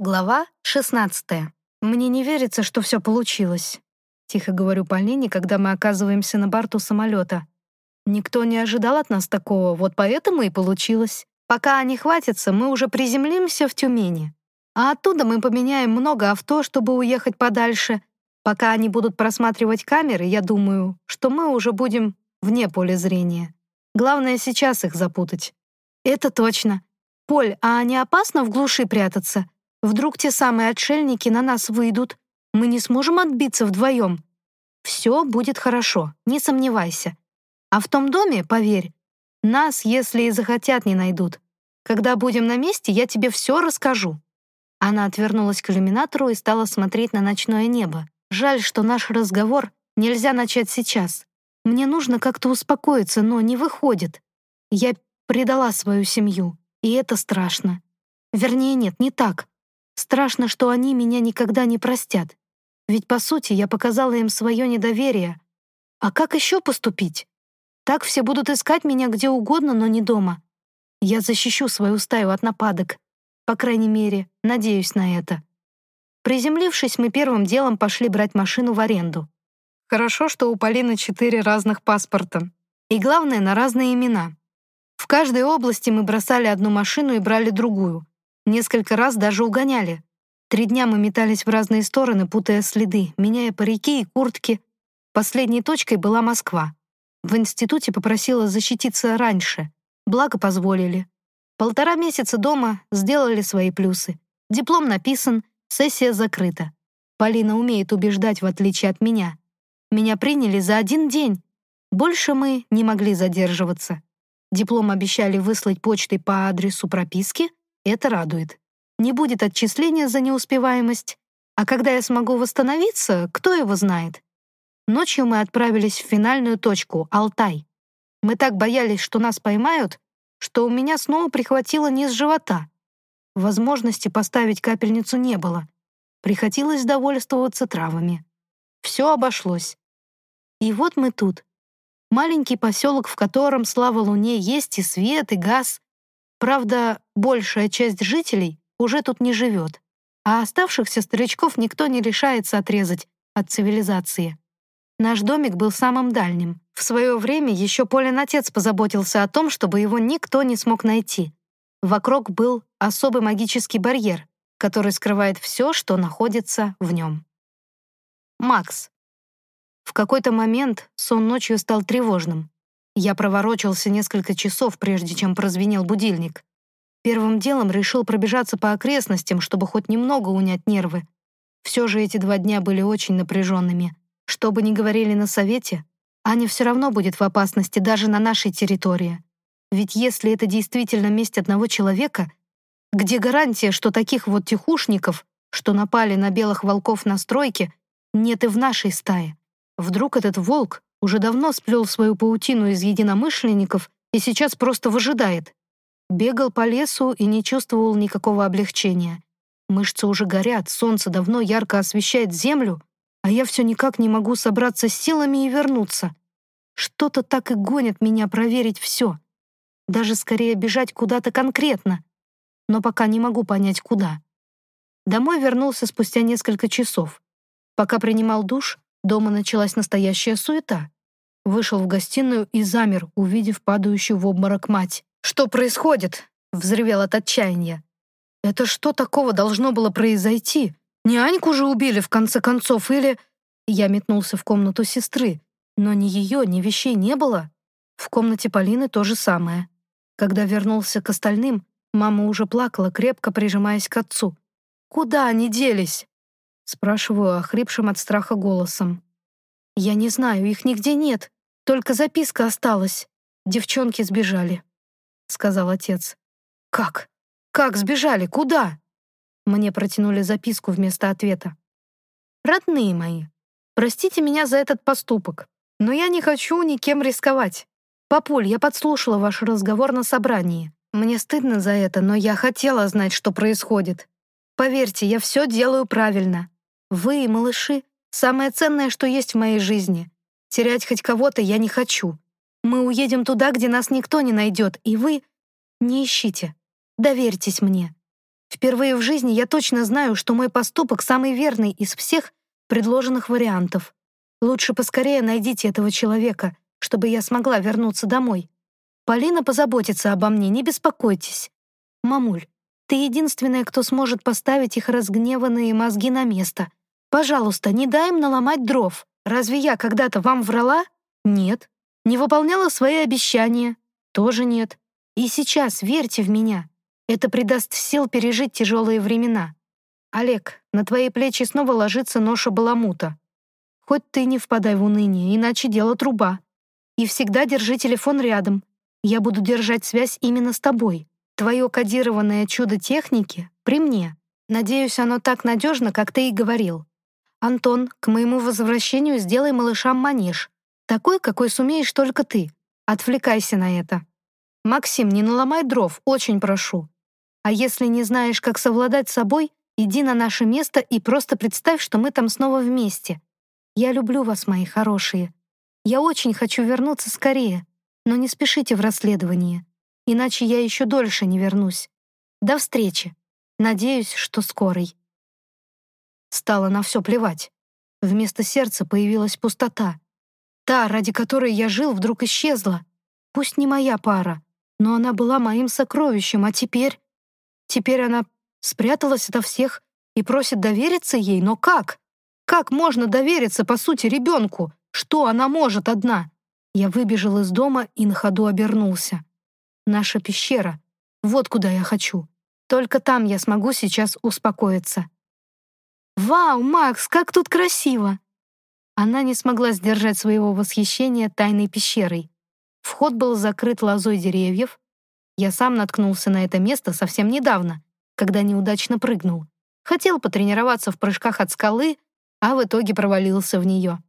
Глава 16. Мне не верится, что все получилось. Тихо говорю Полине, когда мы оказываемся на борту самолета. Никто не ожидал от нас такого, вот поэтому и получилось. Пока они хватятся, мы уже приземлимся в Тюмени. А оттуда мы поменяем много авто, чтобы уехать подальше. Пока они будут просматривать камеры, я думаю, что мы уже будем вне поля зрения. Главное сейчас их запутать. Это точно. Поль, а не опасно в глуши прятаться? Вдруг те самые отшельники на нас выйдут. Мы не сможем отбиться вдвоем. Все будет хорошо, не сомневайся. А в том доме, поверь, нас, если и захотят, не найдут. Когда будем на месте, я тебе все расскажу». Она отвернулась к иллюминатору и стала смотреть на ночное небо. «Жаль, что наш разговор нельзя начать сейчас. Мне нужно как-то успокоиться, но не выходит. Я предала свою семью, и это страшно. Вернее, нет, не так. Страшно, что они меня никогда не простят. Ведь, по сути, я показала им свое недоверие. А как еще поступить? Так все будут искать меня где угодно, но не дома. Я защищу свою стаю от нападок. По крайней мере, надеюсь на это. Приземлившись, мы первым делом пошли брать машину в аренду. Хорошо, что у Полины четыре разных паспорта. И главное, на разные имена. В каждой области мы бросали одну машину и брали другую. Несколько раз даже угоняли. Три дня мы метались в разные стороны, путая следы, меняя парики и куртки. Последней точкой была Москва. В институте попросила защититься раньше, благо позволили. Полтора месяца дома сделали свои плюсы. Диплом написан, сессия закрыта. Полина умеет убеждать, в отличие от меня. Меня приняли за один день. Больше мы не могли задерживаться. Диплом обещали выслать почтой по адресу прописки, это радует. Не будет отчисления за неуспеваемость. А когда я смогу восстановиться, кто его знает? Ночью мы отправились в финальную точку — Алтай. Мы так боялись, что нас поймают, что у меня снова прихватило низ живота. Возможности поставить капельницу не было. Приходилось довольствоваться травами. Все обошлось. И вот мы тут. Маленький поселок, в котором, слава Луне, есть и свет, и газ, Правда, большая часть жителей уже тут не живет, а оставшихся старичков никто не решается отрезать от цивилизации. Наш домик был самым дальним. В свое время еще Полин отец позаботился о том, чтобы его никто не смог найти. Вокруг был особый магический барьер, который скрывает все, что находится в нем. Макс. В какой-то момент сон ночью стал тревожным. Я проворочился несколько часов, прежде чем прозвенел будильник. Первым делом решил пробежаться по окрестностям, чтобы хоть немного унять нервы. Все же эти два дня были очень напряженными. Что бы ни говорили на совете, Аня все равно будет в опасности даже на нашей территории. Ведь если это действительно месть одного человека, где гарантия, что таких вот тихушников, что напали на белых волков на стройке, нет и в нашей стае? Вдруг этот волк уже давно сплел свою паутину из единомышленников и сейчас просто выжидает. Бегал по лесу и не чувствовал никакого облегчения. Мышцы уже горят, солнце давно ярко освещает землю, а я все никак не могу собраться с силами и вернуться. Что-то так и гонит меня проверить все. Даже скорее бежать куда-то конкретно. Но пока не могу понять, куда. Домой вернулся спустя несколько часов. Пока принимал душ, Дома началась настоящая суета. Вышел в гостиную и замер, увидев падающую в обморок мать. «Что происходит?» — взревел от отчаяния. «Это что такого должно было произойти? Не Аньку же убили, в конце концов, или...» Я метнулся в комнату сестры, но ни ее, ни вещей не было. В комнате Полины то же самое. Когда вернулся к остальным, мама уже плакала, крепко прижимаясь к отцу. «Куда они делись?» Спрашиваю охрипшим от страха голосом. «Я не знаю, их нигде нет. Только записка осталась. Девчонки сбежали», — сказал отец. «Как? Как сбежали? Куда?» Мне протянули записку вместо ответа. «Родные мои, простите меня за этот поступок, но я не хочу никем рисковать. Папуль, я подслушала ваш разговор на собрании. Мне стыдно за это, но я хотела знать, что происходит. Поверьте, я все делаю правильно. Вы, малыши, самое ценное, что есть в моей жизни. Терять хоть кого-то я не хочу. Мы уедем туда, где нас никто не найдет, и вы... Не ищите. Доверьтесь мне. Впервые в жизни я точно знаю, что мой поступок самый верный из всех предложенных вариантов. Лучше поскорее найдите этого человека, чтобы я смогла вернуться домой. Полина позаботится обо мне, не беспокойтесь. Мамуль, ты единственная, кто сможет поставить их разгневанные мозги на место. Пожалуйста, не дай им наломать дров. Разве я когда-то вам врала? Нет. Не выполняла свои обещания? Тоже нет. И сейчас верьте в меня. Это придаст сил пережить тяжелые времена. Олег, на твои плечи снова ложится ноша баламута. Хоть ты не впадай в уныние, иначе дело труба. И всегда держи телефон рядом. Я буду держать связь именно с тобой. Твое кодированное чудо техники при мне. Надеюсь, оно так надежно, как ты и говорил. Антон, к моему возвращению сделай малышам манеж. Такой, какой сумеешь только ты. Отвлекайся на это. Максим, не наломай дров, очень прошу. А если не знаешь, как совладать с собой, иди на наше место и просто представь, что мы там снова вместе. Я люблю вас, мои хорошие. Я очень хочу вернуться скорее, но не спешите в расследовании иначе я еще дольше не вернусь. До встречи. Надеюсь, что скорой. Стало на все плевать. Вместо сердца появилась пустота. Та, ради которой я жил, вдруг исчезла. Пусть не моя пара, но она была моим сокровищем, а теперь... Теперь она спряталась ото всех и просит довериться ей, но как? Как можно довериться, по сути, ребенку? Что она может одна? Я выбежал из дома и на ходу обернулся. Наша пещера. Вот куда я хочу. Только там я смогу сейчас успокоиться. «Вау, Макс, как тут красиво!» Она не смогла сдержать своего восхищения тайной пещерой. Вход был закрыт лозой деревьев. Я сам наткнулся на это место совсем недавно, когда неудачно прыгнул. Хотел потренироваться в прыжках от скалы, а в итоге провалился в нее.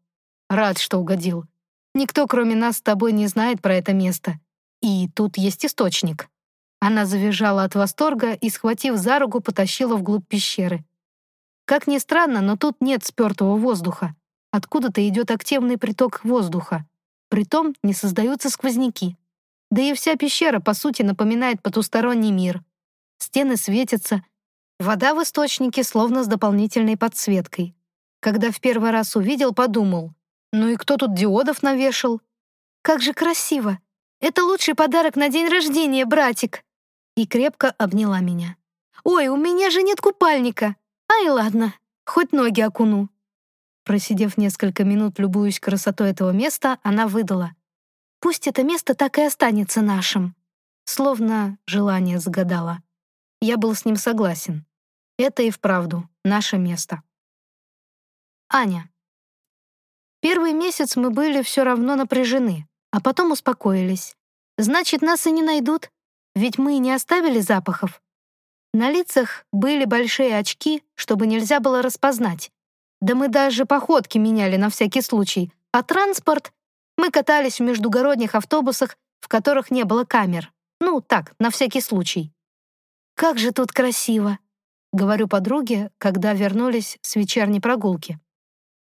Рад, что угодил. Никто, кроме нас с тобой, не знает про это место. И тут есть источник. Она завизжала от восторга и, схватив за руку, потащила вглубь пещеры. Как ни странно, но тут нет спёртого воздуха. Откуда-то идет активный приток воздуха. Притом не создаются сквозняки. Да и вся пещера, по сути, напоминает потусторонний мир. Стены светятся. Вода в источнике словно с дополнительной подсветкой. Когда в первый раз увидел, подумал, ну и кто тут диодов навешал? Как же красиво! Это лучший подарок на день рождения, братик!» И крепко обняла меня. «Ой, у меня же нет купальника! Ай, ладно, хоть ноги окуну!» Просидев несколько минут, любуясь красотой этого места, она выдала. «Пусть это место так и останется нашим!» Словно желание загадала. Я был с ним согласен. Это и вправду наше место. Аня. Первый месяц мы были все равно напряжены а потом успокоились. Значит, нас и не найдут, ведь мы не оставили запахов. На лицах были большие очки, чтобы нельзя было распознать. Да мы даже походки меняли на всякий случай, а транспорт... Мы катались в междугородних автобусах, в которых не было камер. Ну, так, на всякий случай. «Как же тут красиво!» — говорю подруге, когда вернулись с вечерней прогулки.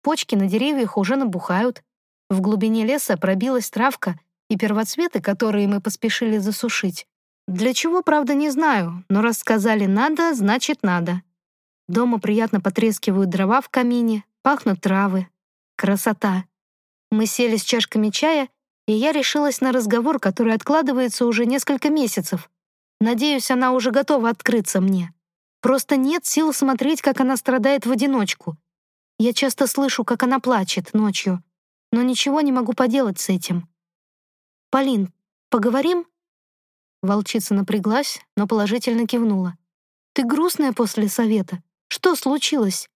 Почки на деревьях уже набухают, в глубине леса пробилась травка и первоцветы, которые мы поспешили засушить. Для чего, правда, не знаю, но раз сказали «надо», значит «надо». Дома приятно потрескивают дрова в камине, пахнут травы. Красота. Мы сели с чашками чая, и я решилась на разговор, который откладывается уже несколько месяцев. Надеюсь, она уже готова открыться мне. Просто нет сил смотреть, как она страдает в одиночку. Я часто слышу, как она плачет ночью но ничего не могу поделать с этим. «Полин, поговорим?» Волчица напряглась, но положительно кивнула. «Ты грустная после совета. Что случилось?»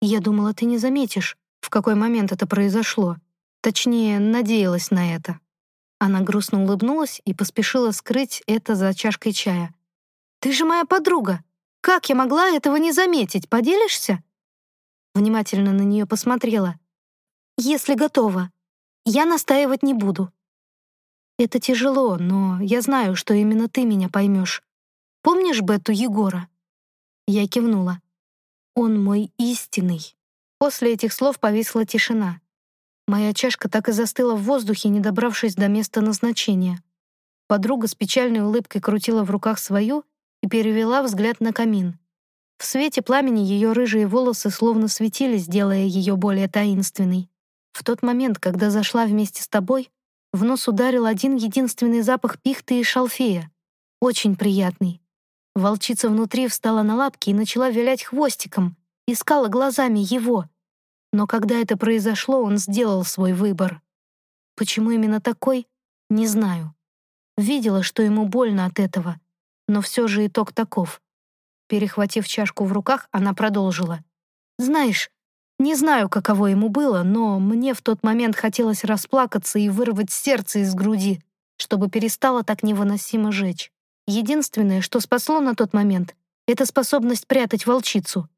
«Я думала, ты не заметишь, в какой момент это произошло. Точнее, надеялась на это». Она грустно улыбнулась и поспешила скрыть это за чашкой чая. «Ты же моя подруга! Как я могла этого не заметить? Поделишься?» Внимательно на нее посмотрела. Если готова. Я настаивать не буду. Это тяжело, но я знаю, что именно ты меня поймешь. Помнишь Бету Егора? Я кивнула. Он мой истинный. После этих слов повисла тишина. Моя чашка так и застыла в воздухе, не добравшись до места назначения. Подруга с печальной улыбкой крутила в руках свою и перевела взгляд на камин. В свете пламени ее рыжие волосы словно светились, делая ее более таинственной. В тот момент, когда зашла вместе с тобой, в нос ударил один единственный запах пихты и шалфея. Очень приятный. Волчица внутри встала на лапки и начала вилять хвостиком, искала глазами его. Но когда это произошло, он сделал свой выбор. Почему именно такой, не знаю. Видела, что ему больно от этого, но все же итог таков. Перехватив чашку в руках, она продолжила. «Знаешь, не знаю, каково ему было, но мне в тот момент хотелось расплакаться и вырвать сердце из груди, чтобы перестало так невыносимо жечь. Единственное, что спасло на тот момент, это способность прятать волчицу.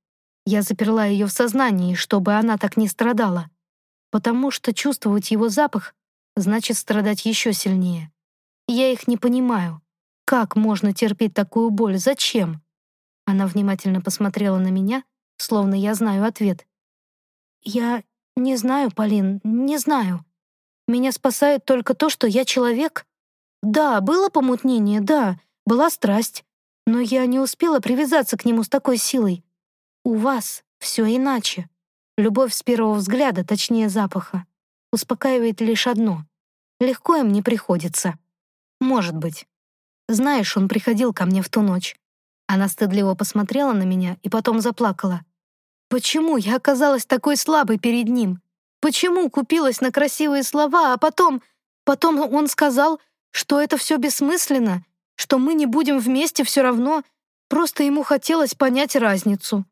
Я заперла ее в сознании, чтобы она так не страдала, потому что чувствовать его запах значит страдать еще сильнее. Я их не понимаю. Как можно терпеть такую боль? Зачем? Она внимательно посмотрела на меня, словно я знаю ответ. «Я не знаю, Полин, не знаю. Меня спасает только то, что я человек. Да, было помутнение, да, была страсть, но я не успела привязаться к нему с такой силой. У вас все иначе. Любовь с первого взгляда, точнее запаха, успокаивает лишь одно. Легко им не приходится. Может быть. Знаешь, он приходил ко мне в ту ночь. Она стыдливо посмотрела на меня и потом заплакала. Почему я оказалась такой слабой перед ним? Почему купилась на красивые слова, а потом... Потом он сказал, что это все бессмысленно, что мы не будем вместе все равно, просто ему хотелось понять разницу.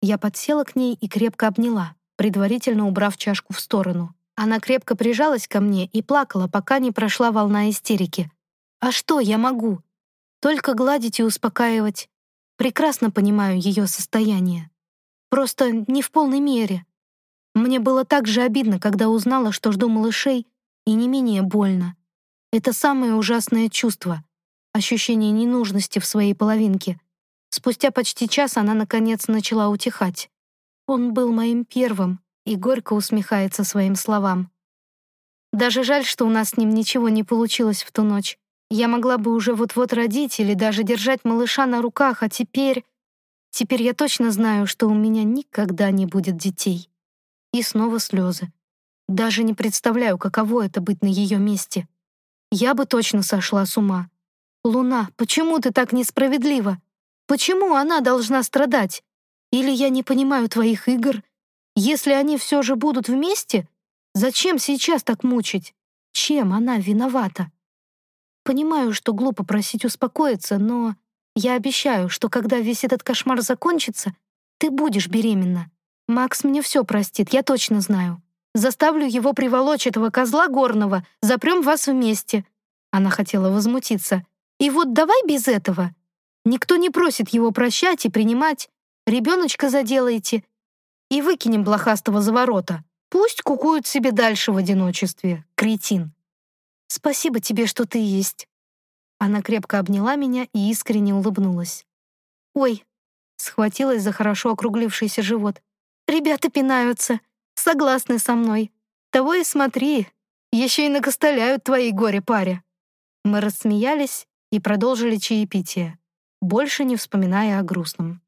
Я подсела к ней и крепко обняла, предварительно убрав чашку в сторону. Она крепко прижалась ко мне и плакала, пока не прошла волна истерики. «А что я могу? Только гладить и успокаивать. Прекрасно понимаю ее состояние. Просто не в полной мере. Мне было так же обидно, когда узнала, что жду малышей, и не менее больно. Это самое ужасное чувство — ощущение ненужности в своей половинке. Спустя почти час она, наконец, начала утихать. Он был моим первым и горько усмехается своим словам. Даже жаль, что у нас с ним ничего не получилось в ту ночь. Я могла бы уже вот-вот родить или даже держать малыша на руках, а теперь... Теперь я точно знаю, что у меня никогда не будет детей. И снова слезы. Даже не представляю, каково это быть на ее месте. Я бы точно сошла с ума. Луна, почему ты так несправедлива? Почему она должна страдать? Или я не понимаю твоих игр? Если они все же будут вместе, зачем сейчас так мучить? Чем она виновата? Понимаю, что глупо просить успокоиться, но я обещаю, что когда весь этот кошмар закончится, ты будешь беременна. Макс мне все простит, я точно знаю. Заставлю его приволочь этого козла горного, запрем вас вместе». Она хотела возмутиться. «И вот давай без этого. Никто не просит его прощать и принимать. Ребеночка заделаете. И выкинем блохастого за ворота. Пусть кукуют себе дальше в одиночестве. Кретин». Спасибо тебе, что ты есть». Она крепко обняла меня и искренне улыбнулась. «Ой», — схватилась за хорошо округлившийся живот. «Ребята пинаются, согласны со мной. Того и смотри, еще и накостыляют твои горе-паре». Мы рассмеялись и продолжили чаепитие, больше не вспоминая о грустном.